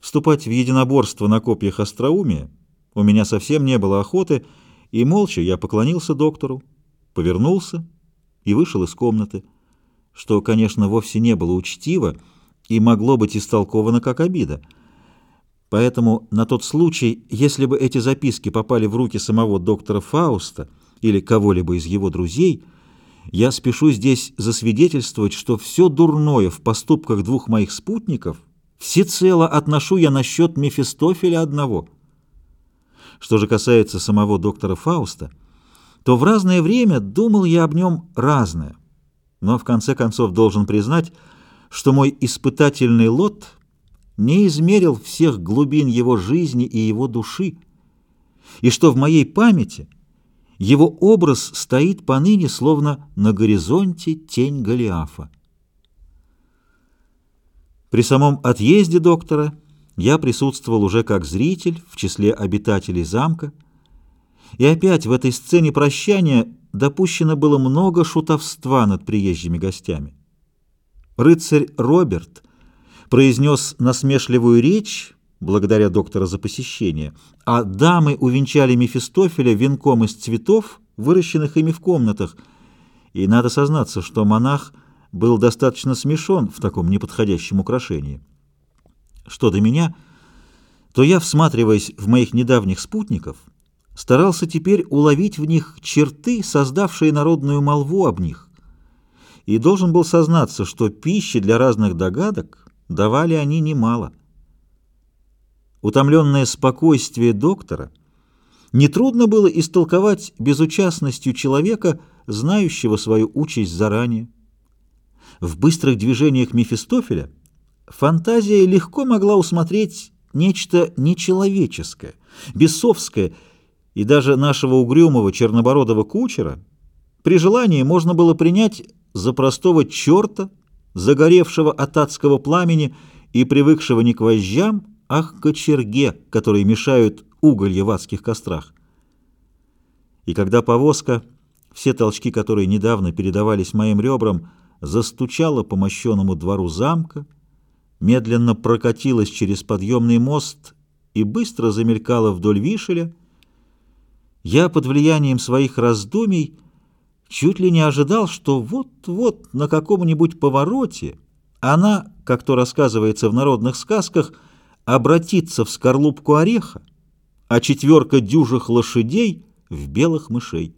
Вступать в единоборство на копьях остроумия у меня совсем не было охоты, и молча я поклонился доктору, повернулся и вышел из комнаты, что, конечно, вовсе не было учтиво и могло быть истолковано как обида. Поэтому на тот случай, если бы эти записки попали в руки самого доктора Фауста или кого-либо из его друзей, я спешу здесь засвидетельствовать, что все дурное в поступках двух моих спутников всецело отношу я насчет Мефистофеля одного. Что же касается самого доктора Фауста, то в разное время думал я об нем разное, но в конце концов должен признать, что мой испытательный лот не измерил всех глубин его жизни и его души, и что в моей памяти – его образ стоит поныне, словно на горизонте тень Голиафа. При самом отъезде доктора я присутствовал уже как зритель в числе обитателей замка, и опять в этой сцене прощания допущено было много шутовства над приезжими гостями. Рыцарь Роберт произнес насмешливую речь, благодаря доктора за посещение, а дамы увенчали Мефистофеля венком из цветов, выращенных ими в комнатах, и надо сознаться, что монах был достаточно смешон в таком неподходящем украшении. Что до меня, то я, всматриваясь в моих недавних спутников, старался теперь уловить в них черты, создавшие народную молву об них, и должен был сознаться, что пищи для разных догадок давали они немало. Утомленное спокойствие доктора нетрудно было истолковать безучастностью человека, знающего свою участь заранее. В быстрых движениях Мефистофеля фантазия легко могла усмотреть нечто нечеловеческое, бесовское, и даже нашего угрюмого чернобородого кучера при желании можно было принять за простого черта, загоревшего от адского пламени и привыкшего не к вожжам, ах, кочерге, которые мешают уголья в адских кострах. И когда повозка, все толчки которой недавно передавались моим ребрам, застучала по мощенному двору замка, медленно прокатилась через подъемный мост и быстро замелькала вдоль Вишеля, я под влиянием своих раздумий чуть ли не ожидал, что вот-вот на каком-нибудь повороте она, как то рассказывается в народных сказках, обратиться в скорлупку ореха, а четверка дюжих лошадей в белых мышей.